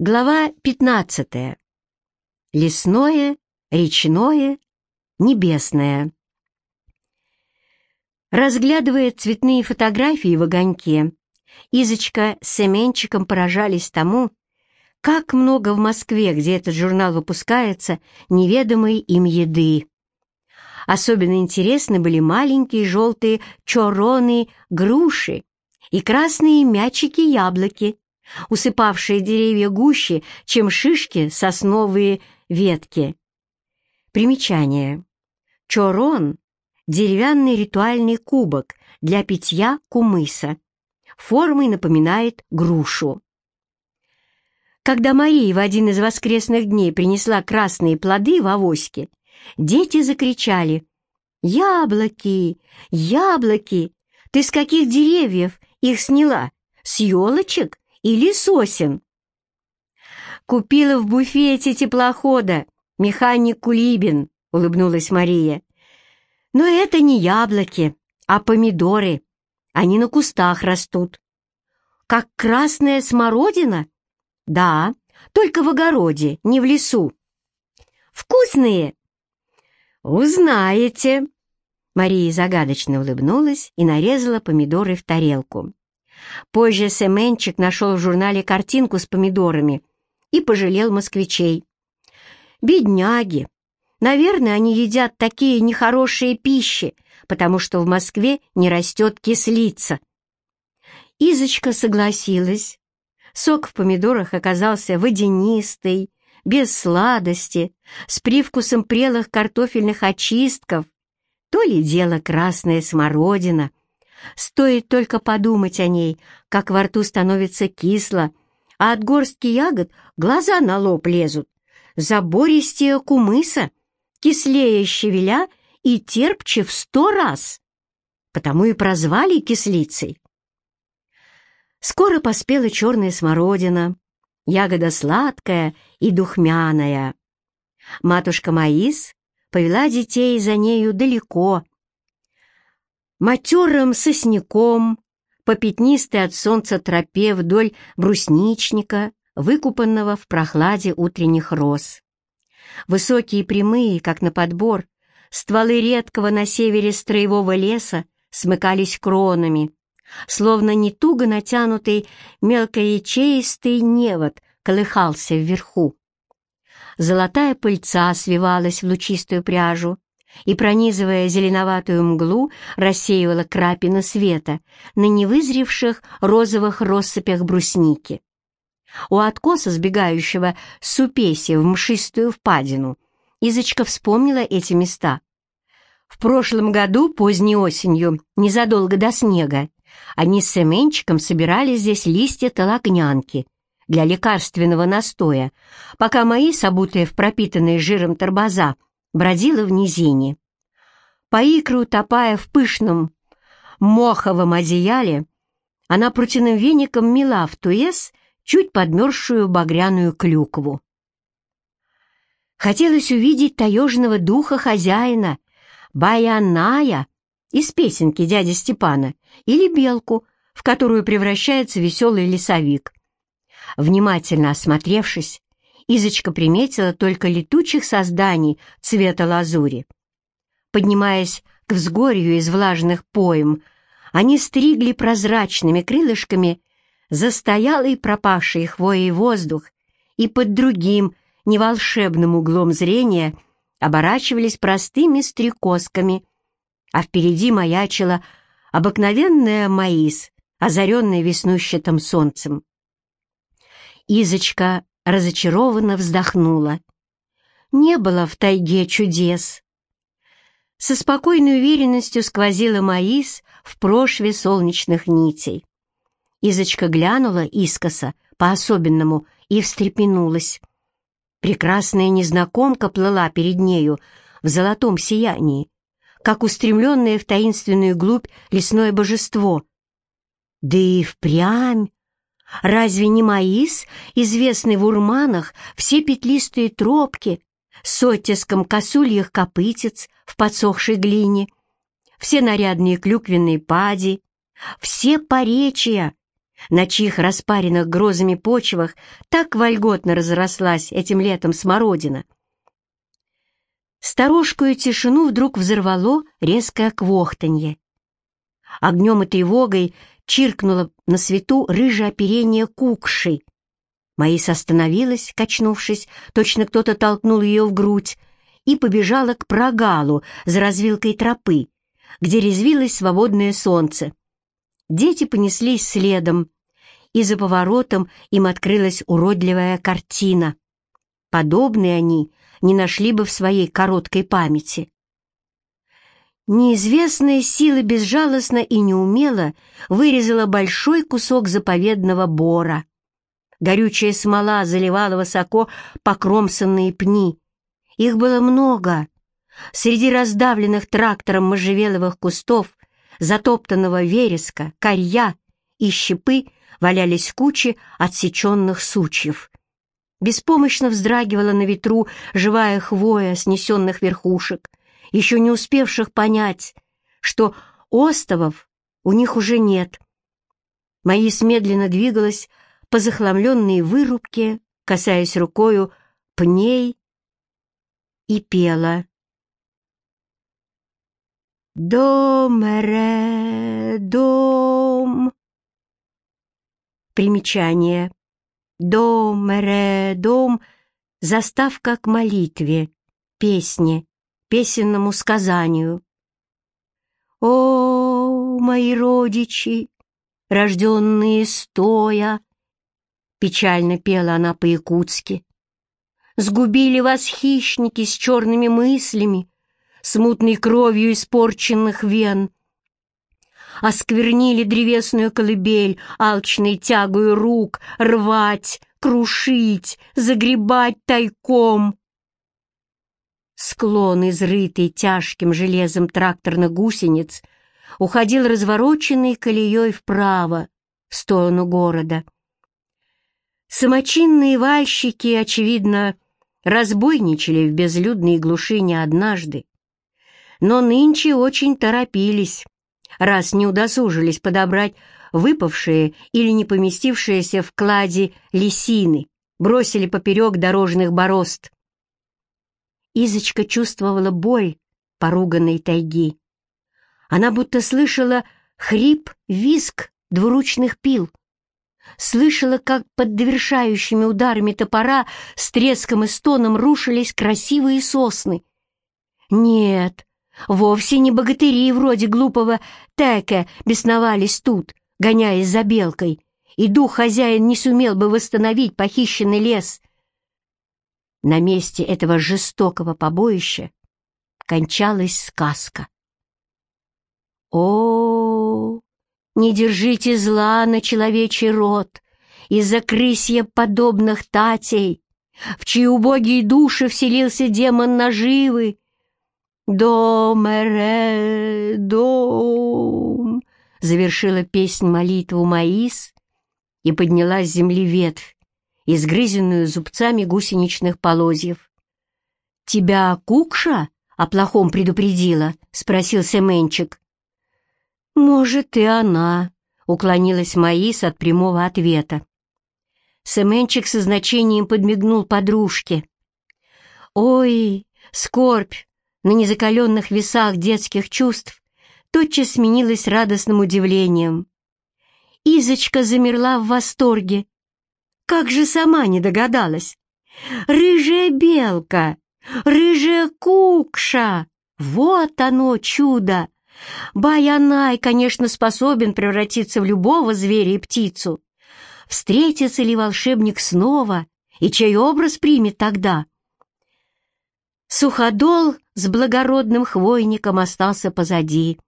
Глава 15. Лесное, речное, небесное. Разглядывая цветные фотографии в огоньке, Изочка с Семенчиком поражались тому, как много в Москве, где этот журнал выпускается, неведомой им еды. Особенно интересны были маленькие желтые чороны груши и красные мячики-яблоки, усыпавшие деревья гуще, чем шишки сосновые ветки. Примечание. Чорон — деревянный ритуальный кубок для питья кумыса. Формой напоминает грушу. Когда Мария в один из воскресных дней принесла красные плоды в авоське, дети закричали «Яблоки! Яблоки! Ты с каких деревьев их сняла? С елочек или сосен. «Купила в буфете теплохода, механик Кулибин», — улыбнулась Мария. «Но это не яблоки, а помидоры. Они на кустах растут». «Как красная смородина?» «Да, только в огороде, не в лесу». «Вкусные?» «Узнаете». Мария загадочно улыбнулась и нарезала помидоры в тарелку. Позже Семенчик нашел в журнале картинку с помидорами и пожалел москвичей. «Бедняги! Наверное, они едят такие нехорошие пищи, потому что в Москве не растет кислица». Изочка согласилась. Сок в помидорах оказался водянистый, без сладости, с привкусом прелых картофельных очистков. То ли дело красная смородина — Стоит только подумать о ней, как во рту становится кисло, а от горстки ягод глаза на лоб лезут. Забористее кумыса, кислее щавеля и терпче в сто раз. Потому и прозвали кислицей. Скоро поспела черная смородина, ягода сладкая и духмяная. Матушка Маис повела детей за нею далеко, матерым сосняком, по пятнистой от солнца тропе вдоль брусничника, выкупанного в прохладе утренних роз. Высокие прямые, как на подбор, стволы редкого на севере строевого леса смыкались кронами, словно не туго натянутый мелкоячеистый невод колыхался вверху. Золотая пыльца свивалась в лучистую пряжу, и, пронизывая зеленоватую мглу, рассеивала крапины света на невызревших розовых россыпях брусники. У откоса, сбегающего с Упеси в мшистую впадину, Изочка вспомнила эти места. В прошлом году, поздней осенью, незадолго до снега, они с Семенчиком собирали здесь листья толокнянки для лекарственного настоя, пока мои, собутые в пропитанные жиром торбоза, бродила в низине. По икру, топая в пышном моховом одеяле, она прутяным веником мела в туес чуть подмерзшую багряную клюкву. Хотелось увидеть таежного духа хозяина, Баяная, из песенки дяди Степана, или белку, в которую превращается веселый лесовик. Внимательно осмотревшись, Изочка приметила только летучих созданий цвета лазури. Поднимаясь к взгорью из влажных поем, они стригли прозрачными крылышками застоялый пропавший хвоей воздух и под другим, неволшебным углом зрения оборачивались простыми стрекозками, а впереди маячила обыкновенная маис, озаренная веснущатым солнцем. Изочка разочарованно вздохнула. Не было в тайге чудес. Со спокойной уверенностью сквозила Маис в прошве солнечных нитей. Изочка глянула искоса, по-особенному, и встрепенулась. Прекрасная незнакомка плыла перед нею в золотом сиянии, как устремленное в таинственную глубь лесное божество. Да и впрямь Разве не Маис, известный в урманах, все петлистые тропки с оттиском косульих копытец в подсохшей глине, все нарядные клюквенные пади, все поречия, на чьих распаренных грозами почвах так вольготно разрослась этим летом смородина. Сторожкую тишину вдруг взорвало резкое квохтанье. Огнем и тревогой чиркнуло на свету рыжее оперение кукши. Маис остановилась, качнувшись, точно кто-то толкнул ее в грудь, и побежала к прогалу за развилкой тропы, где резвилось свободное солнце. Дети понеслись следом, и за поворотом им открылась уродливая картина. Подобные они не нашли бы в своей короткой памяти. Неизвестная сила безжалостно и неумело вырезала большой кусок заповедного бора. Горючая смола заливала высоко покромсанные пни. Их было много. Среди раздавленных трактором можжевеловых кустов, затоптанного вереска, корья и щепы валялись кучи отсеченных сучьев. Беспомощно вздрагивала на ветру живая хвоя снесенных верхушек, еще не успевших понять, что остовов у них уже нет. Маис медленно двигалась по захламленной вырубке, касаясь рукою пней, и пела. «Дом, ре, дом». Примечание. «Дом, ре, дом» — заставка к молитве, песне, песенному сказанию. «О, мои родичи, рожденные стоя!» Печально пела она по-якутски. «Сгубили вас хищники с черными мыслями, смутной кровью испорченных вен. Осквернили древесную колыбель, алчной тягою рук, рвать, крушить, загребать тайком. Склон, изрытый тяжким железом тракторных гусениц, уходил развороченной колеей вправо, в сторону города. Самочинные вальщики, очевидно, разбойничали в безлюдной глуши не однажды, но нынче очень торопились, раз не удосужились подобрать выпавшие или не поместившиеся в кладе лисины, бросили поперек дорожных борозд. Изочка чувствовала боль поруганной тайги. Она будто слышала хрип, визг двуручных пил, слышала, как под довершающими ударами топора с треском и стоном рушились красивые сосны. Нет, вовсе не богатыри вроде глупого Теке бесновались тут, гоняясь за белкой, и дух хозяин не сумел бы восстановить похищенный лес. На месте этого жестокого побоища кончалась сказка. О, не держите зла на человечий род из-за крысья подобных татей, в чьи убогие души вселился демон наживы. «Дом, эре, дом!» — завершила песнь молитву Маис и подняла с земли ветвь, изгрызенную зубцами гусеничных полозьев. «Тебя Кукша о плохом предупредила?» — спросил Семенчик. «Может, и она», — уклонилась Маис от прямого ответа. Семенчик со значением подмигнул подружке. «Ой, скорбь на незакаленных весах детских чувств тотчас сменилась радостным удивлением. Изочка замерла в восторге. Как же сама не догадалась? «Рыжая белка! Рыжая кукша! Вот оно, чудо! Баянай, конечно, способен превратиться в любого зверя и птицу. Встретится ли волшебник снова, и чей образ примет тогда? Суходол с благородным хвойником остался позади.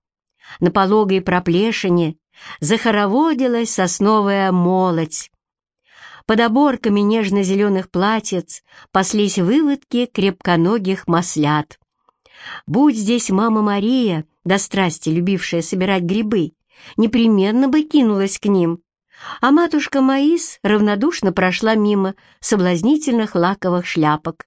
На пологой проплешине захороводилась сосновая молоть. Под оборками нежно-зеленых платьиц паслись выводки крепконогих маслят. Будь здесь мама Мария, до страсти любившая собирать грибы, непременно бы кинулась к ним, а матушка Маис равнодушно прошла мимо соблазнительных лаковых шляпок.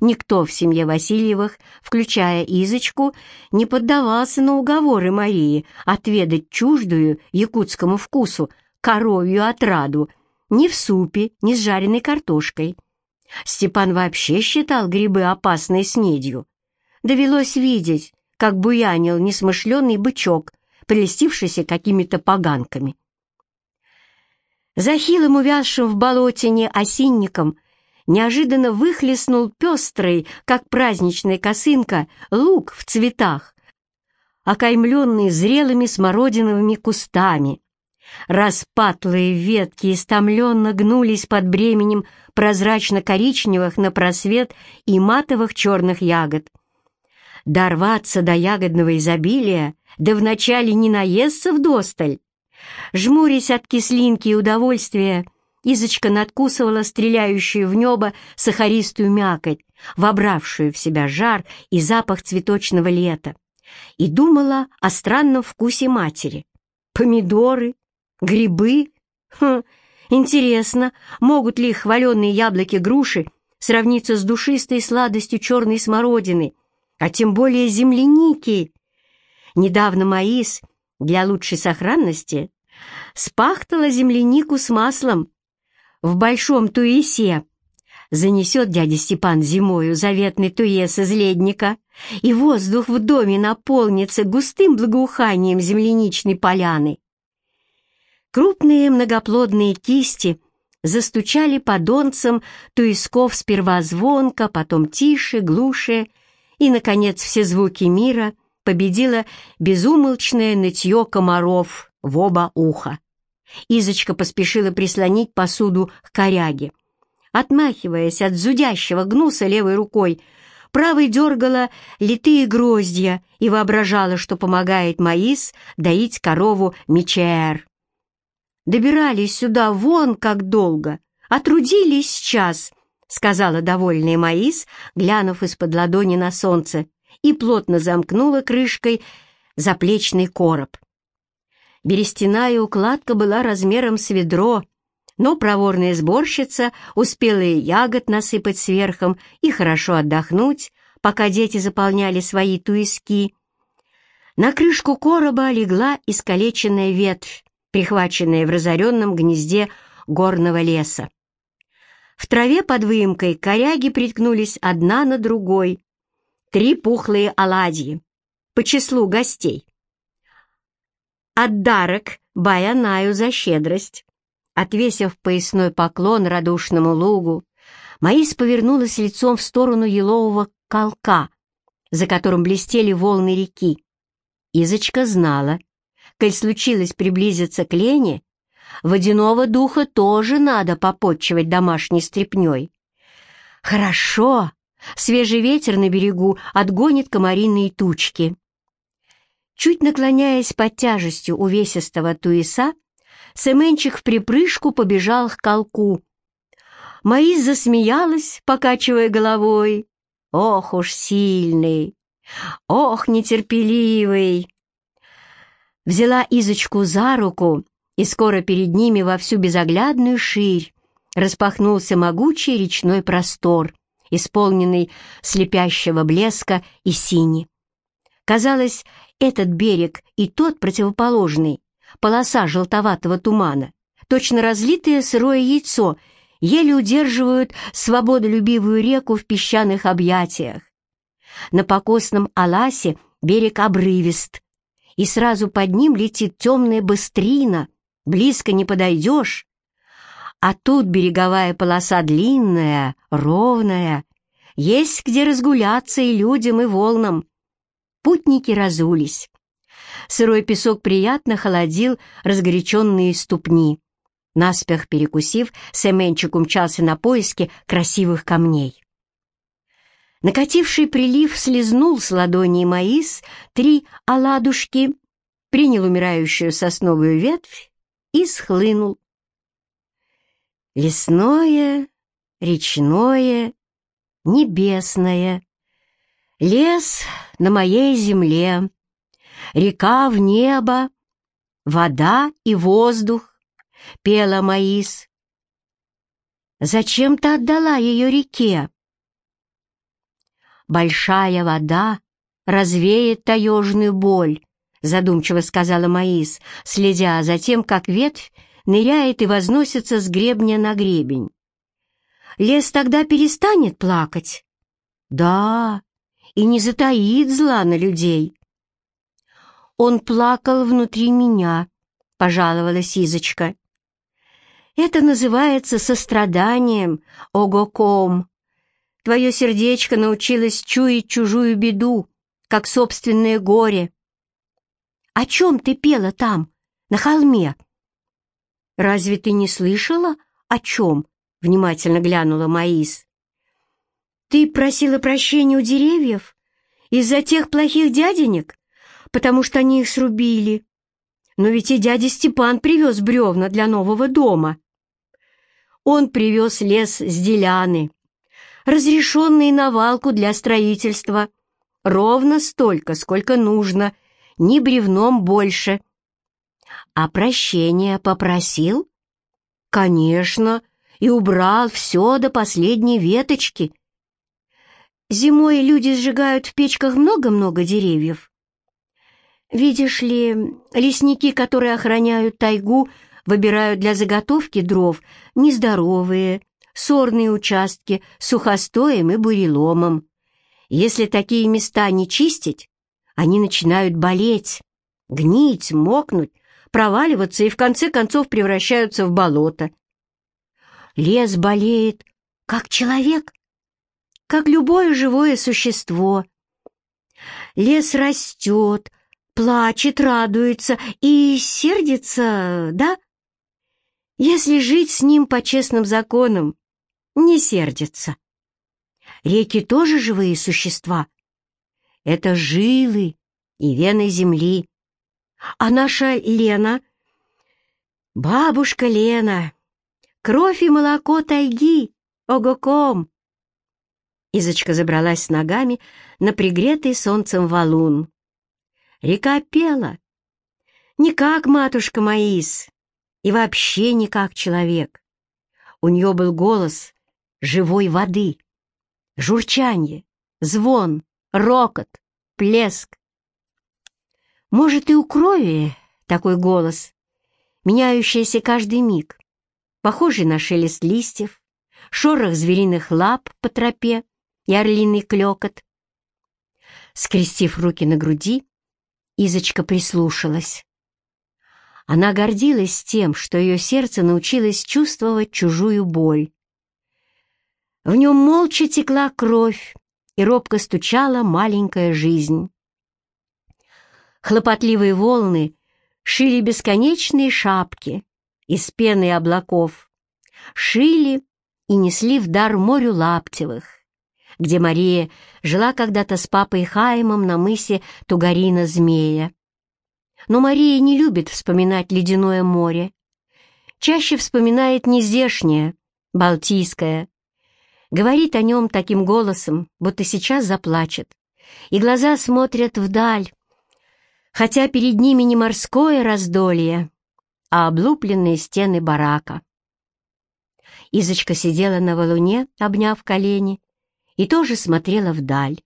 Никто в семье Васильевых, включая Изочку, не поддавался на уговоры Марии отведать чуждую якутскому вкусу коровью отраду ни в супе, ни с жареной картошкой. Степан вообще считал грибы опасной снедью. Довелось видеть, как буянил несмышленый бычок, прелестившийся какими-то поганками. За хилым увязшим в болотине осинником неожиданно выхлестнул пестрый, как праздничная косынка, лук в цветах, окаймленный зрелыми смородиновыми кустами. Распатлые ветки истомленно гнулись под бременем прозрачно-коричневых на просвет и матовых черных ягод. Дорваться до ягодного изобилия, да вначале не наесться вдосталь. Жмурясь от кислинки и удовольствия, Изочка надкусывала стреляющую в небо сахаристую мякоть, вобравшую в себя жар и запах цветочного лета, и думала о странном вкусе матери. Помидоры, грибы? Хм, интересно, могут ли хваленные яблоки-груши сравниться с душистой сладостью черной смородины, а тем более земляники? Недавно Маис для лучшей сохранности спахтала землянику с маслом в большом туесе. Занесет дядя Степан зимою заветный туес из ледника, и воздух в доме наполнится густым благоуханием земляничной поляны. Крупные многоплодные кисти застучали по донцам туисков сперва звонко, потом тише, глуше, и, наконец, все звуки мира победило безумолчное нытье комаров в оба уха. Изочка поспешила прислонить посуду к коряге. Отмахиваясь от зудящего гнуса левой рукой, правой дергала литые гроздья и воображала, что помогает Маис доить корову Мичер. «Добирались сюда вон как долго, отрудились час», — сказала довольная Маис, глянув из-под ладони на солнце, и плотно замкнула крышкой заплечный короб. Берестяная укладка была размером с ведро, но проворная сборщица успела и ягод насыпать сверхом и хорошо отдохнуть, пока дети заполняли свои туиски. На крышку короба легла искалеченная ветвь, прихваченная в разоренном гнезде горного леса. В траве под выемкой коряги приткнулись одна на другой. Три пухлые оладьи по числу гостей. Отдарок Баянаю за щедрость. Отвесив поясной поклон радушному лугу, Маис повернулась лицом в сторону елового колка, за которым блестели волны реки. Изочка знала, коль случилось приблизиться к Лене, водяного духа тоже надо попотчевать домашней стряпней. Хорошо, свежий ветер на берегу отгонит комариные тучки. Чуть наклоняясь под тяжестью увесистого туеса, Семенчик в припрыжку побежал к колку. Маис засмеялась, покачивая головой. «Ох уж сильный! Ох, нетерпеливый!» Взяла Изочку за руку, и скоро перед ними во всю безоглядную ширь распахнулся могучий речной простор, исполненный слепящего блеска и сини. Казалось, этот берег и тот противоположный, полоса желтоватого тумана, точно разлитое сырое яйцо, еле удерживают свободолюбивую реку в песчаных объятиях. На покосном Аласе берег обрывист, и сразу под ним летит темная быстрина, близко не подойдешь. А тут береговая полоса длинная, ровная, есть где разгуляться и людям, и волнам. Путники разулись. Сырой песок приятно холодил разгоряченные ступни. Наспех перекусив, Семенчик умчался на поиски красивых камней. Накативший прилив слезнул с ладони Маис три оладушки, принял умирающую сосновую ветвь и схлынул. Лесное, речное, небесное. Лес на моей земле, река в небо, вода и воздух, пела Маис. Зачем ты отдала ее реке? Большая вода развеет таежную боль, задумчиво сказала Маис, следя за тем, как ветвь ныряет и возносится с гребня на гребень. Лес тогда перестанет плакать? Да, и не затаит зла на людей. Он плакал внутри меня, пожаловалась Изочка. Это называется состраданием, огоком. Твое сердечко научилось чуять чужую беду, как собственное горе. О чем ты пела там, на холме? Разве ты не слышала, о чем? Внимательно глянула Маис. Ты просила прощения у деревьев из-за тех плохих дяденек? потому что они их срубили. Но ведь и дядя Степан привез бревна для нового дома. Он привез лес с деляны, разрешенный на валку для строительства, ровно столько, сколько нужно, ни бревном больше. А прощения попросил? Конечно, и убрал все до последней веточки. Зимой люди сжигают в печках много-много деревьев. Видишь ли, лесники, которые охраняют тайгу, выбирают для заготовки дров нездоровые, сорные участки сухостоем и буреломом. Если такие места не чистить, они начинают болеть, гнить, мокнуть, проваливаться и в конце концов превращаются в болото. Лес болеет, как человек, как любое живое существо. Лес растет, плачет, радуется и сердится, да? Если жить с ним по честным законам, не сердится. Реки тоже живые существа. Это жилы и вены земли. А наша Лена, бабушка Лена, кровь и молоко тайги, огоком. Изочка забралась с ногами на пригретый солнцем валун. Река пела. Не как матушка Маис, и вообще не как человек. У нее был голос живой воды, журчанье, звон, рокот, плеск. Может, и у крови такой голос, меняющийся каждый миг, похожий на шелест листьев, шорох звериных лап по тропе и орлиный клекот. Скрестив руки на груди, Изочка прислушалась. Она гордилась тем, что ее сердце научилось чувствовать чужую боль. В нем молча текла кровь, и робко стучала маленькая жизнь. Хлопотливые волны шили бесконечные шапки из пены и облаков, шили и несли в дар морю лаптевых где Мария жила когда-то с папой Хаймом на мысе Тугарина-Змея. Но Мария не любит вспоминать ледяное море. Чаще вспоминает нездешнее, Балтийское. Говорит о нем таким голосом, будто сейчас заплачет. И глаза смотрят вдаль, хотя перед ними не морское раздолье, а облупленные стены барака. Изочка сидела на валуне, обняв колени, и тоже смотрела вдаль.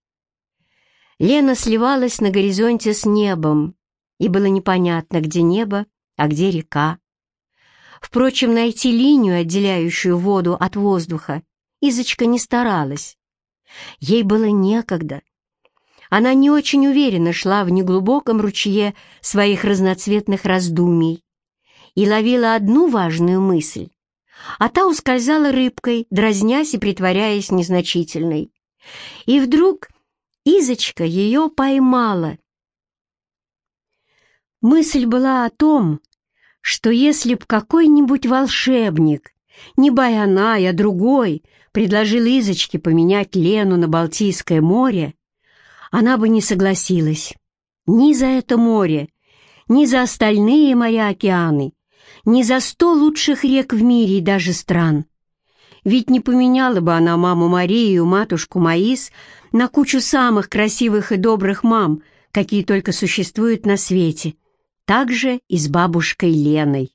Лена сливалась на горизонте с небом, и было непонятно, где небо, а где река. Впрочем, найти линию, отделяющую воду от воздуха, Изочка не старалась. Ей было некогда. Она не очень уверенно шла в неглубоком ручье своих разноцветных раздумий и ловила одну важную мысль а та ускользала рыбкой, дразнясь и притворяясь незначительной. И вдруг Изочка ее поймала. Мысль была о том, что если б какой-нибудь волшебник, не Баянай, а другой, предложил Изочке поменять Лену на Балтийское море, она бы не согласилась ни за это море, ни за остальные моря-океаны, ни за сто лучших рек в мире и даже стран. Ведь не поменяла бы она маму Марию, матушку Маис на кучу самых красивых и добрых мам, какие только существуют на свете. Так же и с бабушкой Леной.